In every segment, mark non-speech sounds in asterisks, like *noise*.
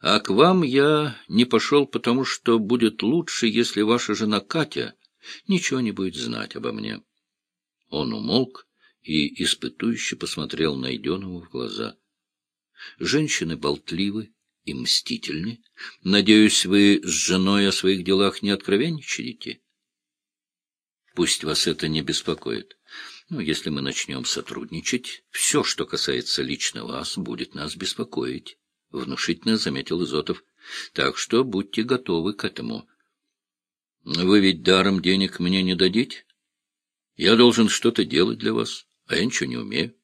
А к вам я не пошел, потому что будет лучше, если ваша жена Катя ничего не будет знать обо мне. Он умолк и испытующе посмотрел найденного в глаза. Женщины болтливы и мстительны. Надеюсь, вы с женой о своих делах не откровенничаете? Пусть вас это не беспокоит. Но если мы начнем сотрудничать, все, что касается лично вас, будет нас беспокоить. — внушительно заметил Изотов. — Так что будьте готовы к этому. — Вы ведь даром денег мне не дадите? Я должен что-то делать для вас, а я ничего не умею.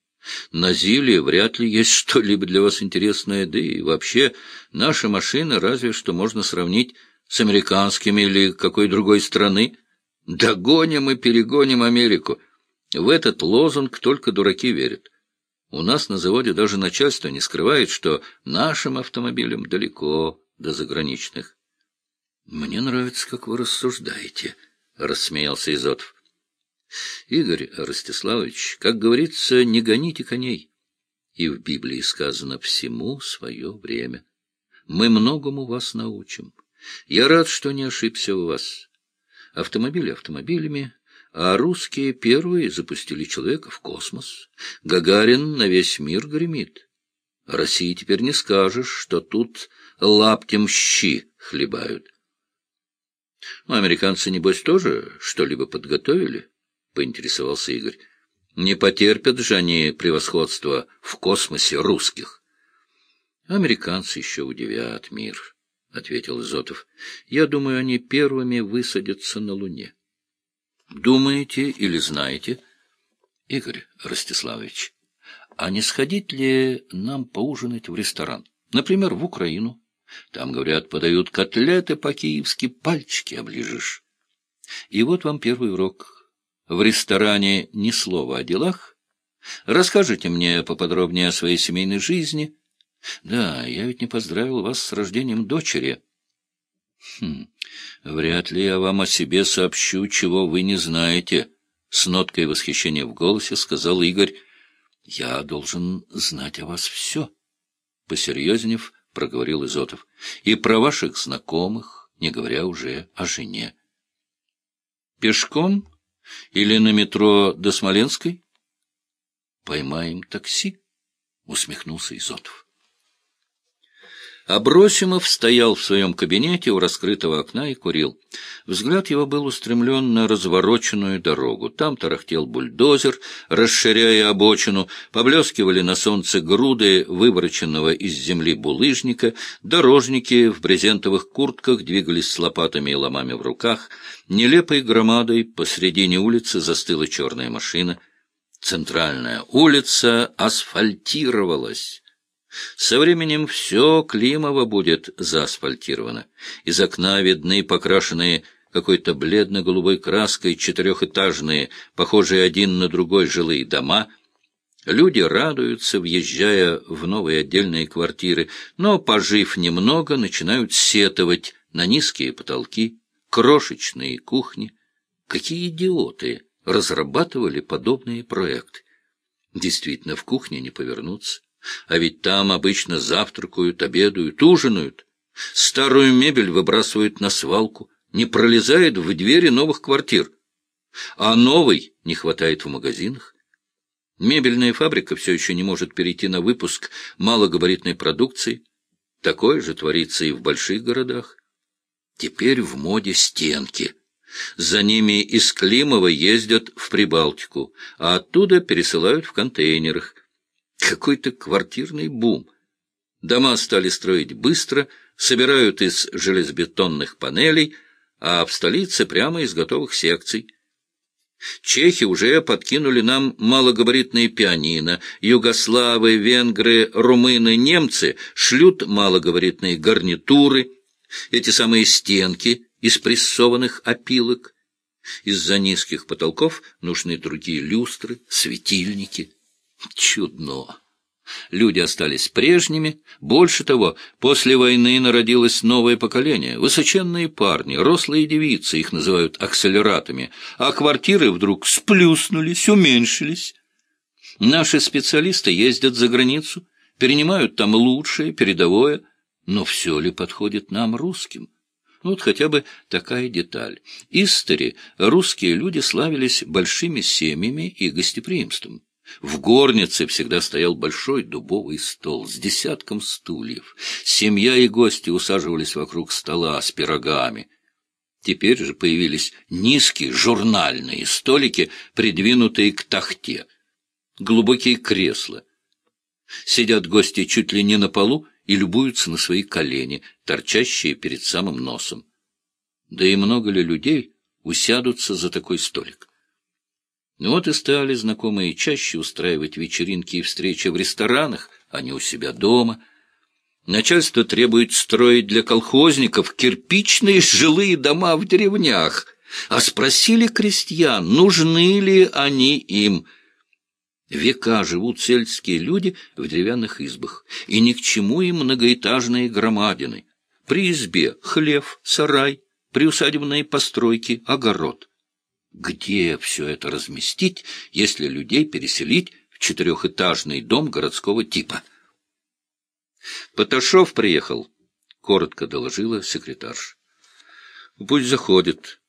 На Зиле вряд ли есть *laughs* что-либо для вас интересное, да и вообще наша машина разве что можно сравнить с американскими или какой другой страны. Догоним и перегоним Америку. В этот лозунг только дураки верят. У нас на заводе даже начальство не скрывает, что нашим автомобилям далеко до заграничных. — Мне нравится, как вы рассуждаете, — рассмеялся Изотов. — Игорь Ростиславович, как говорится, не гоните коней. И в Библии сказано «всему свое время». Мы многому вас научим. Я рад, что не ошибся у вас. Автомобили автомобилями, а русские первые запустили человека в космос. Гагарин на весь мир гремит. России теперь не скажешь, что тут лаптем щи хлебают. Ну, американцы, небось, тоже что-либо подготовили? — поинтересовался Игорь. — Не потерпят же они превосходства в космосе русских. — Американцы еще удивят мир, — ответил Изотов. — Я думаю, они первыми высадятся на Луне. Думаете или знаете, Игорь Ростиславович, а не сходить ли нам поужинать в ресторан? Например, в Украину. Там, говорят, подают котлеты по-киевски, пальчики оближешь. И вот вам первый урок. В ресторане ни слова о делах. Расскажите мне поподробнее о своей семейной жизни. Да, я ведь не поздравил вас с рождением дочери. Хм, вряд ли я вам о себе сообщу, чего вы не знаете, — с ноткой восхищения в голосе сказал Игорь. — Я должен знать о вас все, — посерьезнев проговорил Изотов, — и про ваших знакомых, не говоря уже о жене. — Пешком или на метро до Смоленской? — Поймаем такси, — усмехнулся Изотов. Абросимов стоял в своем кабинете у раскрытого окна и курил. Взгляд его был устремлен на развороченную дорогу. Там тарахтел бульдозер, расширяя обочину, поблескивали на солнце груды вывороченного из земли булыжника, дорожники в брезентовых куртках двигались с лопатами и ломами в руках. Нелепой громадой посредине улицы застыла черная машина. Центральная улица асфальтировалась. Со временем все Климово будет заасфальтировано. Из окна видны покрашенные какой-то бледно-голубой краской четырехэтажные, похожие один на другой жилые дома. Люди радуются, въезжая в новые отдельные квартиры, но, пожив немного, начинают сетовать на низкие потолки, крошечные кухни. Какие идиоты разрабатывали подобные проекты! Действительно, в кухне не повернуться. А ведь там обычно завтракают, обедают, ужинают. Старую мебель выбрасывают на свалку, не пролезает в двери новых квартир. А новой не хватает в магазинах. Мебельная фабрика все еще не может перейти на выпуск малогабаритной продукции. Такое же творится и в больших городах. Теперь в моде стенки. За ними из Климова ездят в Прибалтику, а оттуда пересылают в контейнерах. Какой-то квартирный бум. Дома стали строить быстро, собирают из железобетонных панелей, а в столице прямо из готовых секций. Чехи уже подкинули нам малогабаритные пианино, югославы, венгры, румыны, немцы шлют малогабаритные гарнитуры, эти самые стенки из прессованных опилок. Из-за низких потолков нужны другие люстры, светильники. Чудно. Люди остались прежними. Больше того, после войны народилось новое поколение. Высоченные парни, рослые девицы, их называют акселератами, а квартиры вдруг сплюснулись, уменьшились. Наши специалисты ездят за границу, перенимают там лучшее, передовое. Но все ли подходит нам, русским? Вот хотя бы такая деталь. Истори русские люди славились большими семьями и гостеприимством. В горнице всегда стоял большой дубовый стол с десятком стульев. Семья и гости усаживались вокруг стола с пирогами. Теперь же появились низкие журнальные столики, придвинутые к тахте, глубокие кресла. Сидят гости чуть ли не на полу и любуются на свои колени, торчащие перед самым носом. Да и много ли людей усядутся за такой столик? Ну вот и стали знакомые чаще устраивать вечеринки и встречи в ресторанах, а не у себя дома — Начальство требует строить для колхозников кирпичные жилые дома в деревнях, а спросили крестьян, нужны ли они им. Века живут сельские люди в деревянных избах, и ни к чему им многоэтажные громадины. При избе хлев, сарай, приусадебные постройки, огород. Где все это разместить, если людей переселить в четырехэтажный дом городского типа? — Поташов приехал, — коротко доложила секретарша. — Пусть заходит.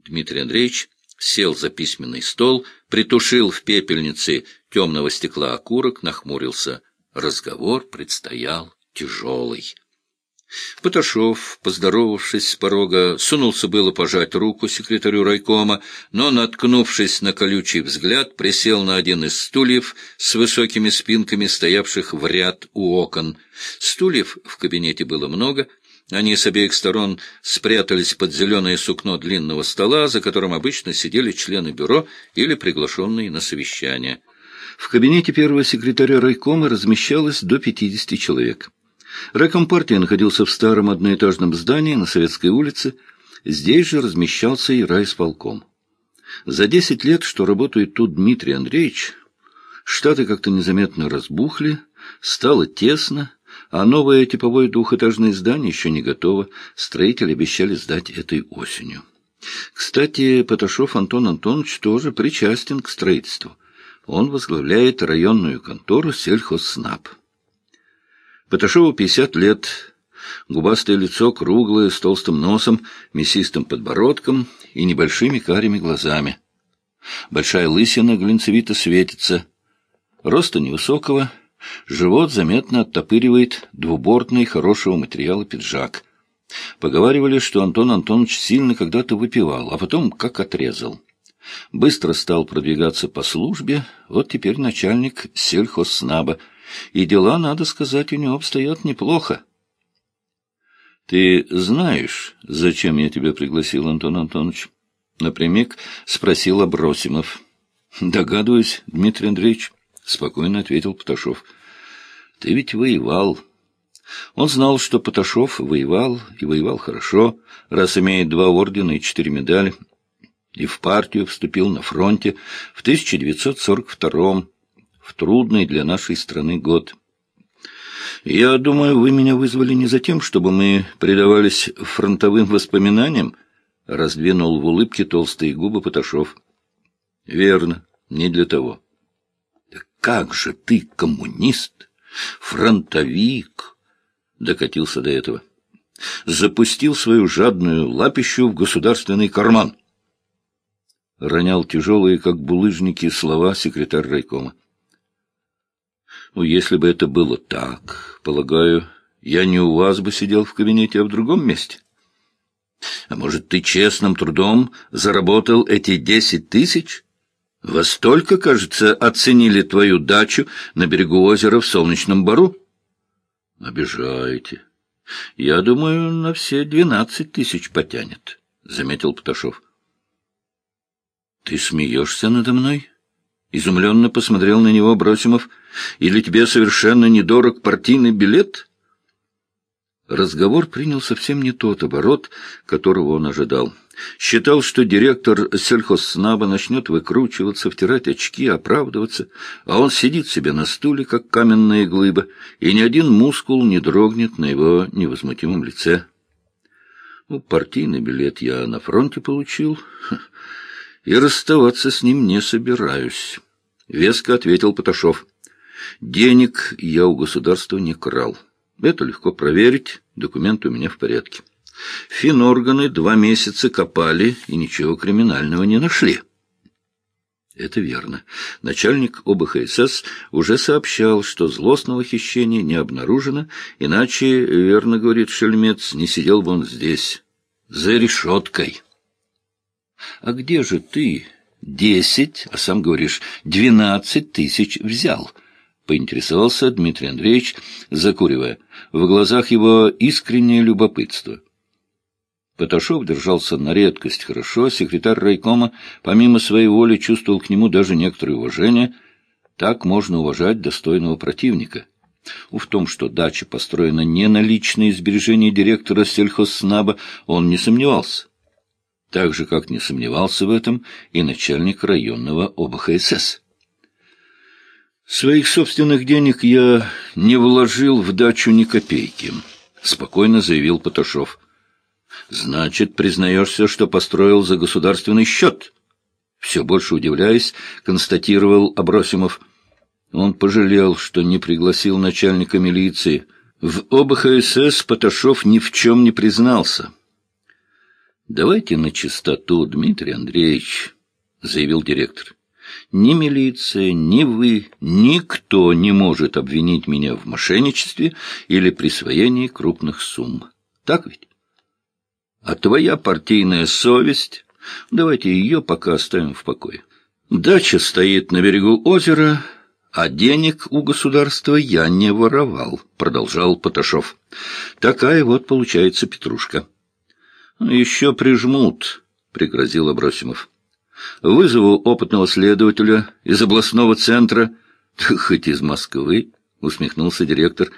Дмитрий Андреевич сел за письменный стол, притушил в пепельнице темного стекла окурок, нахмурился. Разговор предстоял тяжелый. Поташов, поздоровавшись с порога, сунулся было пожать руку секретарю райкома, но, наткнувшись на колючий взгляд, присел на один из стульев с высокими спинками, стоявших в ряд у окон. Стульев в кабинете было много, они с обеих сторон спрятались под зеленое сукно длинного стола, за которым обычно сидели члены бюро или приглашенные на совещание. В кабинете первого секретаря райкома размещалось до пятидесяти человек. Райком партии находился в старом одноэтажном здании на Советской улице. Здесь же размещался и райисполком. За десять лет, что работает тут Дмитрий Андреевич, штаты как-то незаметно разбухли, стало тесно, а новое типовое двухэтажное здание еще не готово, строители обещали сдать этой осенью. Кстати, Поташов Антон Антонович тоже причастен к строительству. Он возглавляет районную контору сельхозснаб. Поташову пятьдесят лет, губастое лицо круглое, с толстым носом, мясистым подбородком и небольшими карими глазами. Большая лысина глинцевито светится. Роста невысокого, живот заметно оттопыривает двубортный хорошего материала пиджак. Поговаривали, что Антон Антонович сильно когда-то выпивал, а потом как отрезал. Быстро стал продвигаться по службе, вот теперь начальник сельхозснаба — и дела, надо сказать, у него обстоят неплохо. — Ты знаешь, зачем я тебя пригласил, Антон Антонович? — напрямик спросил Абросимов. — Догадываюсь, Дмитрий Андреевич, — спокойно ответил Поташов. — Ты ведь воевал. Он знал, что Поташов воевал, и воевал хорошо, раз имеет два ордена и четыре медали, и в партию вступил на фронте в 1942 в трудный для нашей страны год. Я думаю, вы меня вызвали не за тем, чтобы мы предавались фронтовым воспоминаниям, — раздвинул в улыбке толстые губы Поташов. — Верно, не для того. — Да как же ты, коммунист, фронтовик, — докатился до этого. Запустил свою жадную лапищу в государственный карман. Ронял тяжелые, как булыжники, слова секретарь райкома. Ну, если бы это было так, полагаю, я не у вас бы сидел в кабинете, а в другом месте. А может, ты честным трудом заработал эти десять тысяч? Во столько, кажется, оценили твою дачу на берегу озера в Солнечном Бару? Обижаете. Я думаю, на все двенадцать тысяч потянет, — заметил Пташов. Ты смеешься надо мной? Изумленно посмотрел на него Бросимов. «Или тебе совершенно недорог партийный билет?» Разговор принял совсем не тот оборот, которого он ожидал. Считал, что директор сельхозснаба начнет выкручиваться, втирать очки, оправдываться, а он сидит себе на стуле, как каменная глыба, и ни один мускул не дрогнет на его невозмутимом лице. Ну, партийный билет я на фронте получил, *laughs* и расставаться с ним не собираюсь. — веско ответил Поташов. — Денег я у государства не крал. Это легко проверить, документы у меня в порядке. Финорганы два месяца копали и ничего криминального не нашли. Это верно. Начальник ОБХСС уже сообщал, что злостного хищения не обнаружено, иначе, верно говорит Шельмец, не сидел бы он здесь, за решеткой. А где же ты десять, а сам говоришь, двенадцать тысяч взял? Поинтересовался Дмитрий Андреевич, закуривая. В глазах его искреннее любопытство. Поташов держался на редкость хорошо, секретарь райкома, помимо своей воли, чувствовал к нему даже некоторое уважение. Так можно уважать достойного противника. В том, что дача построена не на личные сбережения директора сельхозснаба, он не сомневался. Так же, как не сомневался в этом и начальник районного ОБХСС. Своих собственных денег я не вложил в дачу ни копейки, — спокойно заявил Поташов. Значит, признаешься, что построил за государственный счет? Все больше удивляясь, констатировал Абросимов. Он пожалел, что не пригласил начальника милиции. В ОБХСС Поташов ни в чем не признался. «Давайте на чистоту, Дмитрий Андреевич», — заявил директор. «Ни милиция, ни вы, никто не может обвинить меня в мошенничестве или присвоении крупных сумм. Так ведь?» А твоя партийная совесть... Давайте ее пока оставим в покое. Дача стоит на берегу озера, а денег у государства я не воровал, — продолжал Поташов. Такая вот получается петрушка. Еще прижмут, — пригрозил Абросимов. Вызову опытного следователя из областного центра, хоть из Москвы, — усмехнулся директор.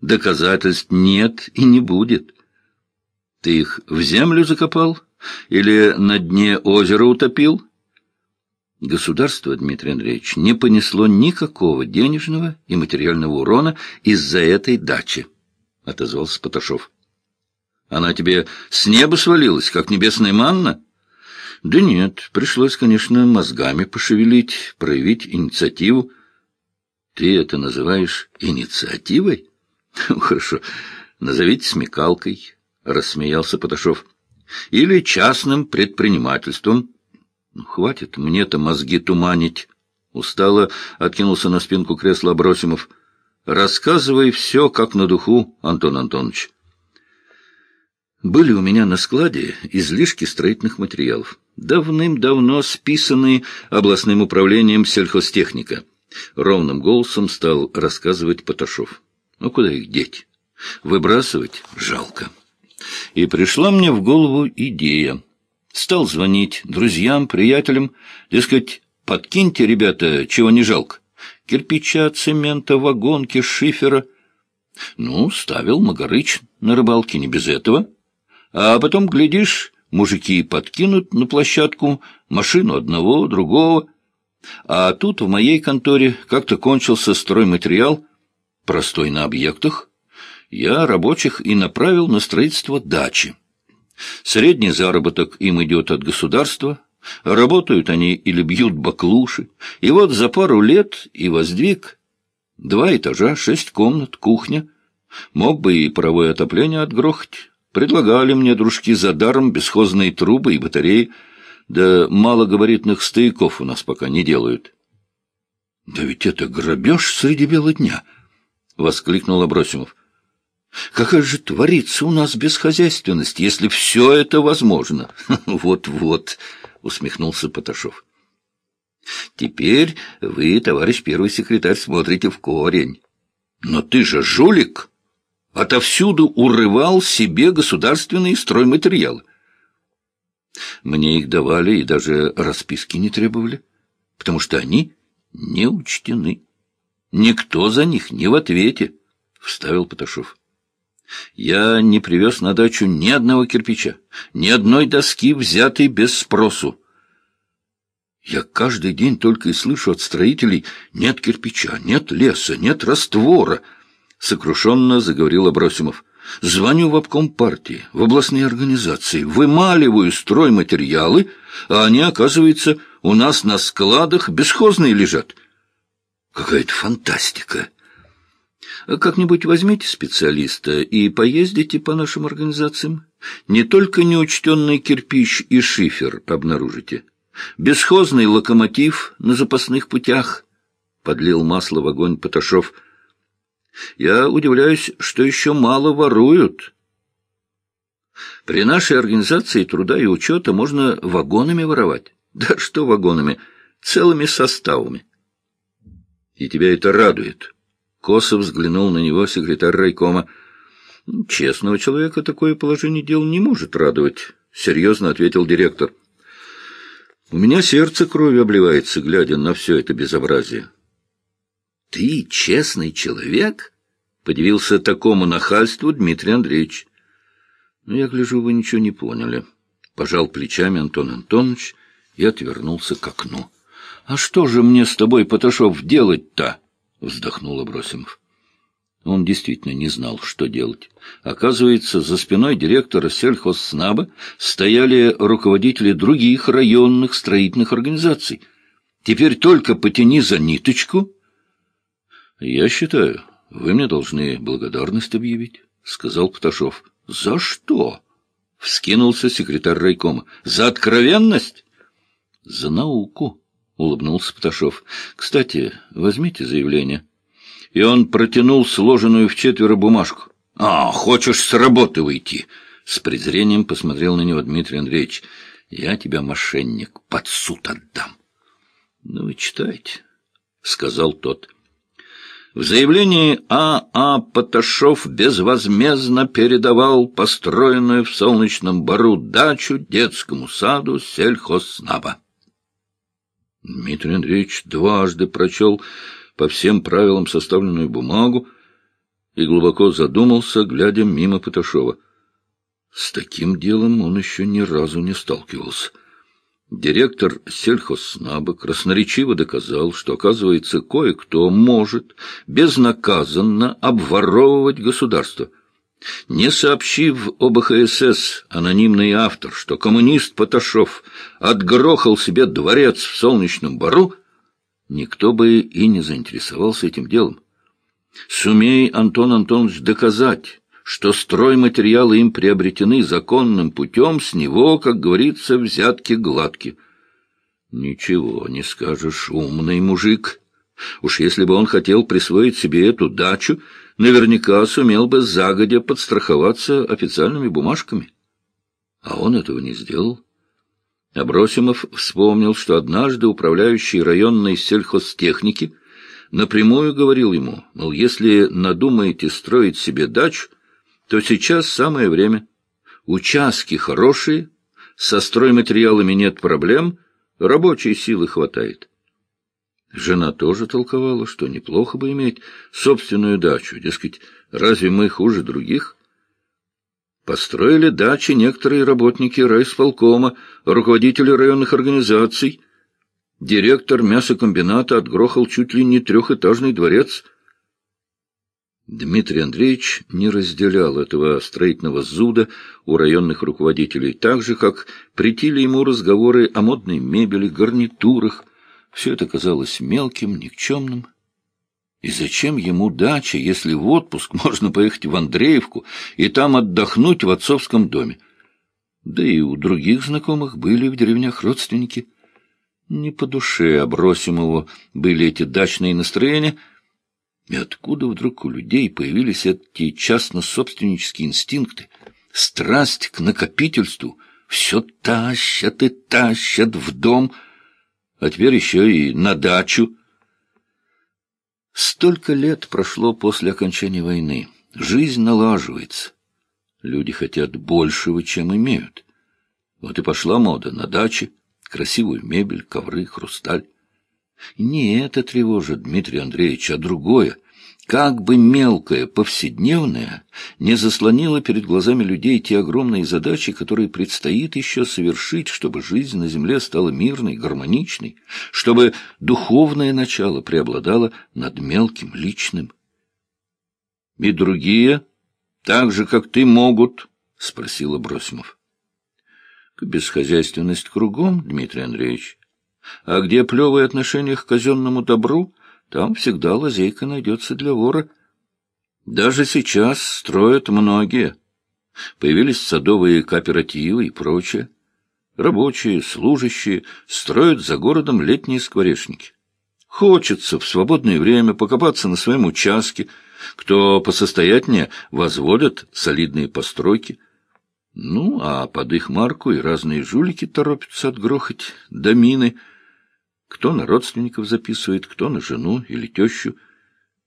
Доказательств нет и не будет. Ты их в землю закопал или на дне озера утопил? Государство, Дмитрий Андреевич, не понесло никакого денежного и материального урона из-за этой дачи, — отозвался Поташов. Она тебе с неба свалилась, как небесная манна? Да нет, пришлось, конечно, мозгами пошевелить, проявить инициативу. Ты это называешь инициативой? *laughs* Хорошо, назовите смекалкой, — рассмеялся Поташов. — Или частным предпринимательством. Ну, — Хватит мне-то мозги туманить. Устало откинулся на спинку кресла Абросимов. — Рассказывай все, как на духу, Антон Антонович. Были у меня на складе излишки строительных материалов, давным-давно списанные областным управлением сельхозтехника. Ровным голосом стал рассказывать Поташов. Ну, куда их деть? Выбрасывать жалко. И пришла мне в голову идея. Стал звонить друзьям, приятелям, дескать, подкиньте, ребята, чего не жалко. Кирпича, цемента, вагонки, шифера. Ну, ставил Магарыч на рыбалке, не без этого. А потом, глядишь, мужики подкинут на площадку машину одного, другого. А тут в моей конторе как-то кончился стройматериал, простой на объектах, я рабочих и направил на строительство дачи. Средний заработок им идет от государства, работают они или бьют баклуши, и вот за пару лет и воздвиг. Два этажа, шесть комнат, кухня. Мог бы и паровое отопление отгрохать. Предлагали мне, дружки, за даром бесхозные трубы и батареи, да малогабаритных стояков у нас пока не делают. — Да ведь это грабеж среди бела дня! — воскликнул Абросимов. Какая же творится у нас бесхозяйственность, если все это возможно? *laughs* Вот-вот, усмехнулся Поташов. Теперь вы, товарищ первый секретарь, смотрите в корень. Но ты же жулик! Отовсюду урывал себе государственные стройматериалы. Мне их давали и даже расписки не требовали, потому что они не учтены. Никто за них не в ответе, — вставил Поташов. Я не привез на дачу ни одного кирпича, ни одной доски, взятой без спросу. Я каждый день только и слышу от строителей «нет кирпича, нет леса, нет раствора», — сокрушенно заговорил Абросимов. «Звоню в обком партии, в областные организации, вымаливаю стройматериалы, а они, оказывается, у нас на складах бесхозные лежат. Какая-то фантастика». Как-нибудь возьмите специалиста и поездите по нашим организациям. Не только неучтенный кирпич и шифер обнаружите. Бесхозный локомотив на запасных путях. Подлил масло в огонь Поташов. Я удивляюсь, что еще мало воруют. При нашей организации труда и учета можно вагонами воровать. Да что вагонами? Целыми составами. И тебя это радует. Косо взглянул на него секретарь райкома. Честного человека такое положение дел не может радовать, серьезно ответил директор. У меня сердце кровью обливается, глядя на все это безобразие. Ты честный человек? Подивился такому нахальству Дмитрий Андреевич. Ну, я гляжу, вы ничего не поняли. Пожал плечами Антон Антонович и отвернулся к окну. — А что же мне с тобой, Поташов, делать-то? — вздохнул Абросимов. Он действительно не знал, что делать. Оказывается, за спиной директора сельхозснаба стояли руководители других районных строительных организаций. Теперь только потяни за ниточку. — Я считаю, вы мне должны благодарность объявить, — сказал Поташов. — За что? — вскинулся секретарь райкома. — За откровенность? — За науку, — улыбнулся Поташов. — Кстати, возьмите заявление. И он протянул сложенную в четверо бумажку. — А, хочешь с работы выйти? С презрением посмотрел на него Дмитрий Андреевич. — Я тебя, мошенник, под суд отдам. — Ну, вы читайте, — сказал тот. — в заявлении А. А. Поташов безвозмездно передавал построенную в Солнечном Бару дачу детскому саду сельхозснаба. Дмитрий Андреевич дважды прочел по всем правилам составленную бумагу и глубоко задумался, глядя мимо Поташова. С таким делом он еще ни разу не сталкивался. Директор сельхозснаба красноречиво доказал, что, оказывается, кое-кто может безнаказанно обворовывать государство. Не сообщив об ХСС анонимный автор, что коммунист Поташов отгрохал себе дворец в Солнечном Бару, никто бы и не заинтересовался этим делом. Сумей Антон Антонович доказать, что стройматериалы им приобретены законным путем, с него, как говорится, взятки гладки. Ничего не скажешь, умный мужик. Уж если бы он хотел присвоить себе эту дачу, наверняка сумел бы загодя подстраховаться официальными бумажками. А он этого не сделал. Абросимов вспомнил, что однажды управляющий районной сельхозтехники напрямую говорил ему, мол, если надумаете строить себе дачу, то сейчас самое время. Участки хорошие, со стройматериалами нет проблем, рабочей силы хватает. Жена тоже толковала, что неплохо бы иметь собственную дачу, дескать, разве мы хуже других? Построили дачи некоторые работники райисполкома, руководители районных организаций. Директор мясокомбината отгрохал чуть ли не трехэтажный дворец. Дмитрий Андреевич не разделял этого строительного зуда у районных руководителей, так же, как притили ему разговоры о модной мебели, гарнитурах. Все это казалось мелким, никчемным. И зачем ему дача, если в отпуск *laughs* можно поехать в Андреевку и там отдохнуть в отцовском доме? Да и у других знакомых были в деревнях родственники. Не по душе Абросимову были эти дачные настроения — и откуда вдруг у людей появились эти частно-собственнические инстинкты, страсть к накопительству, все тащат и тащат в дом, а теперь еще и на дачу. Столько лет прошло после окончания войны. Жизнь налаживается. Люди хотят большего, чем имеют. Вот и пошла мода на даче, красивую мебель, ковры, хрусталь. Не это тревожит Дмитрий Андреевич, а другое. Как бы мелкое, повседневное не заслонило перед глазами людей те огромные задачи, которые предстоит еще совершить, чтобы жизнь на земле стала мирной, гармоничной, чтобы духовное начало преобладало над мелким, личным. — И другие, так же, как ты, могут? — спросил Бросимов. — Бесхозяйственность кругом, Дмитрий Андреевич. А где плевое отношение к казенному добру, там всегда лазейка найдется для вора. Даже сейчас строят многие. Появились садовые кооперативы и прочее. Рабочие, служащие строят за городом летние скворечники. Хочется в свободное время покопаться на своем участке, кто посостоятельнее возводят солидные постройки. Ну, а под их марку и разные жулики торопятся отгрохать домины. Кто на родственников записывает, кто на жену или тещу,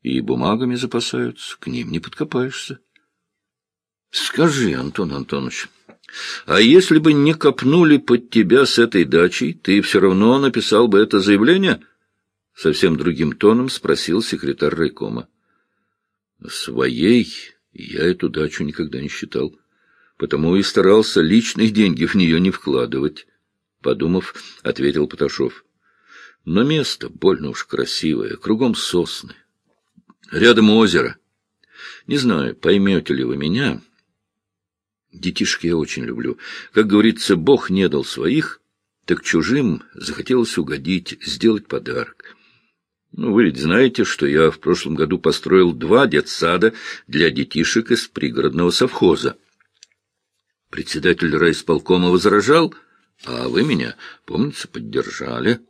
и бумагами запасаются, к ним не подкопаешься. Скажи, Антон Антонович, а если бы не копнули под тебя с этой дачей, ты все равно написал бы это заявление? Совсем другим тоном спросил секретарь райкома. Своей я эту дачу никогда не считал, потому и старался личные деньги в нее не вкладывать. Подумав, ответил Поташов. Но место больно уж красивое, кругом сосны. Рядом озеро. Не знаю, поймете ли вы меня, Детишек я очень люблю. Как говорится, Бог не дал своих, так чужим захотелось угодить, сделать подарок. Ну, вы ведь знаете, что я в прошлом году построил два детсада для детишек из пригородного совхоза. Председатель райисполкома возражал, а вы меня, помнится, поддержали.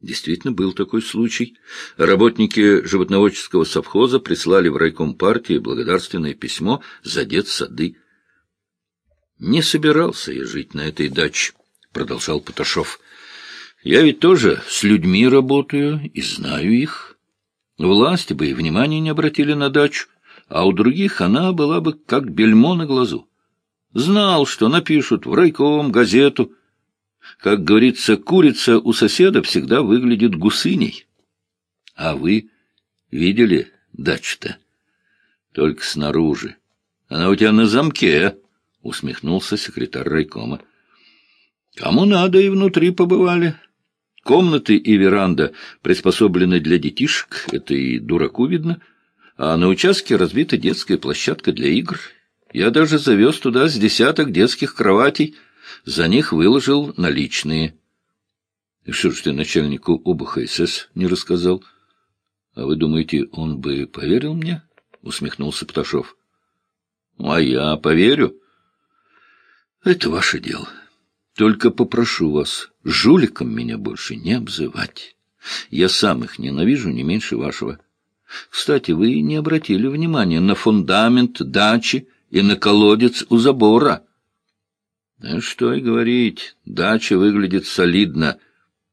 Действительно, был такой случай. Работники животноводческого совхоза прислали в райком партии благодарственное письмо за детсады. Не собирался я жить на этой даче, — продолжал Поташов. Я ведь тоже с людьми работаю и знаю их. Власти бы и внимания не обратили на дачу, а у других она была бы как бельмо на глазу. Знал, что напишут в райком, газету. Как говорится, курица у соседа всегда выглядит гусыней. А вы видели дачу-то? Только снаружи. Она у тебя на замке, — усмехнулся секретарь райкома. Кому надо, и внутри побывали. Комнаты и веранда приспособлены для детишек, это и дураку видно, а на участке развита детская площадка для игр. Я даже завез туда с десяток детских кроватей, за них выложил наличные. И что ж ты начальнику ОБХСС не рассказал? А вы думаете, он бы поверил мне? — усмехнулся Пташов. — А я поверю. Это ваше дело. Только попрошу вас, жуликом меня больше не обзывать. Я сам их ненавижу не меньше вашего. Кстати, вы не обратили внимания на фундамент дачи и на колодец у забора. Да что и говорить, дача выглядит солидно.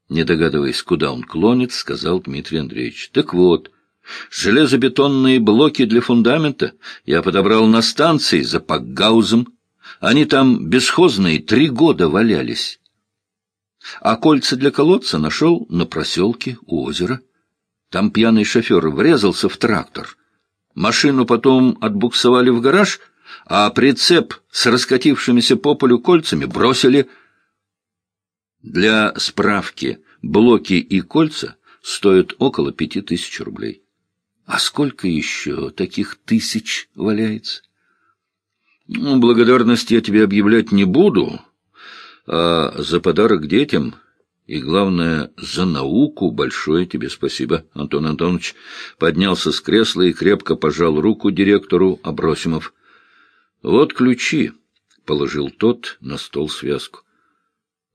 Не догадываясь, куда он клонит, сказал Дмитрий Андреевич. Так вот, железобетонные блоки для фундамента я подобрал на станции за Пакгаузом, они там бесхозные три года валялись. А кольца для колодца нашел на проселке у озера. Там пьяный шофер врезался в трактор. Машину потом отбуксовали в гараж, а прицеп с раскатившимися по полю кольцами бросили. Для справки, блоки и кольца стоят около пяти тысяч рублей. А сколько еще таких тысяч валяется? Ну, благодарность я тебе объявлять не буду, а за подарок детям и, главное, за науку большое тебе спасибо, Антон Антонович. Поднялся с кресла и крепко пожал руку директору Абросимов. Вот ключи, — положил тот на стол связку.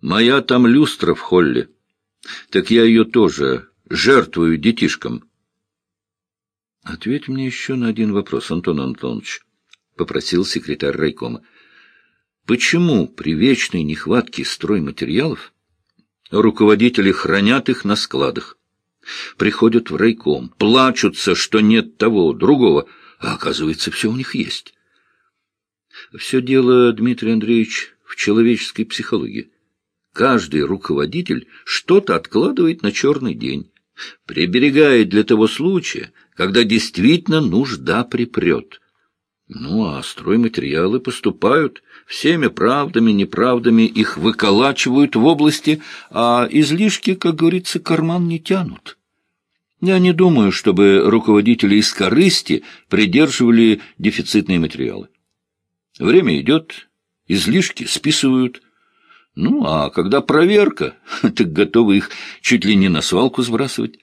Моя там люстра в холле. Так я ее тоже жертвую детишкам. Ответь мне еще на один вопрос, Антон Антонович. — попросил секретарь райкома. Почему при вечной нехватке стройматериалов руководители хранят их на складах? Приходят в райком, плачутся, что нет того, другого, а оказывается, все у них есть. Все дело, Дмитрий Андреевич, в человеческой психологии. Каждый руководитель что-то откладывает на черный день, приберегает для того случая, когда действительно нужда припрет. Ну, а стройматериалы поступают, всеми правдами, неправдами их выколачивают в области, а излишки, как говорится, карман не тянут. Я не думаю, чтобы руководители из корысти придерживали дефицитные материалы. Время идет, излишки списывают. Ну, а когда проверка, *laughs* так готовы их чуть ли не на свалку сбрасывать.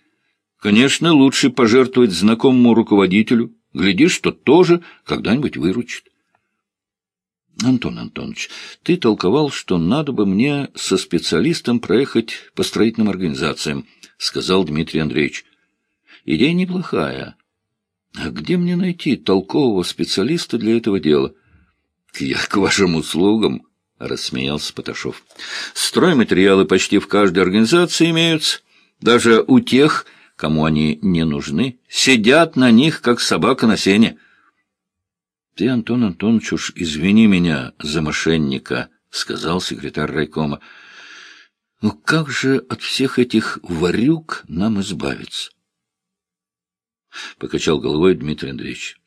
Конечно, лучше пожертвовать знакомому руководителю, Глядишь, что тоже когда-нибудь выручит. Антон Антонович, ты толковал, что надо бы мне со специалистом проехать по строительным организациям, — сказал Дмитрий Андреевич. Идея неплохая. А где мне найти толкового специалиста для этого дела? Я к вашим услугам, — рассмеялся Поташов. Стройматериалы почти в каждой организации имеются, даже у тех, кому они не нужны, сидят на них, как собака на сене. Ты, Антон Антонович, уж извини меня за мошенника, — сказал секретарь райкома. Ну как же от всех этих варюк нам избавиться? Покачал головой Дмитрий Андреевич.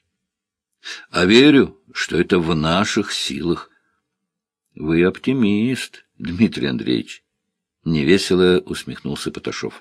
А верю, что это в наших силах. Вы оптимист, Дмитрий Андреевич. Невесело усмехнулся Поташов.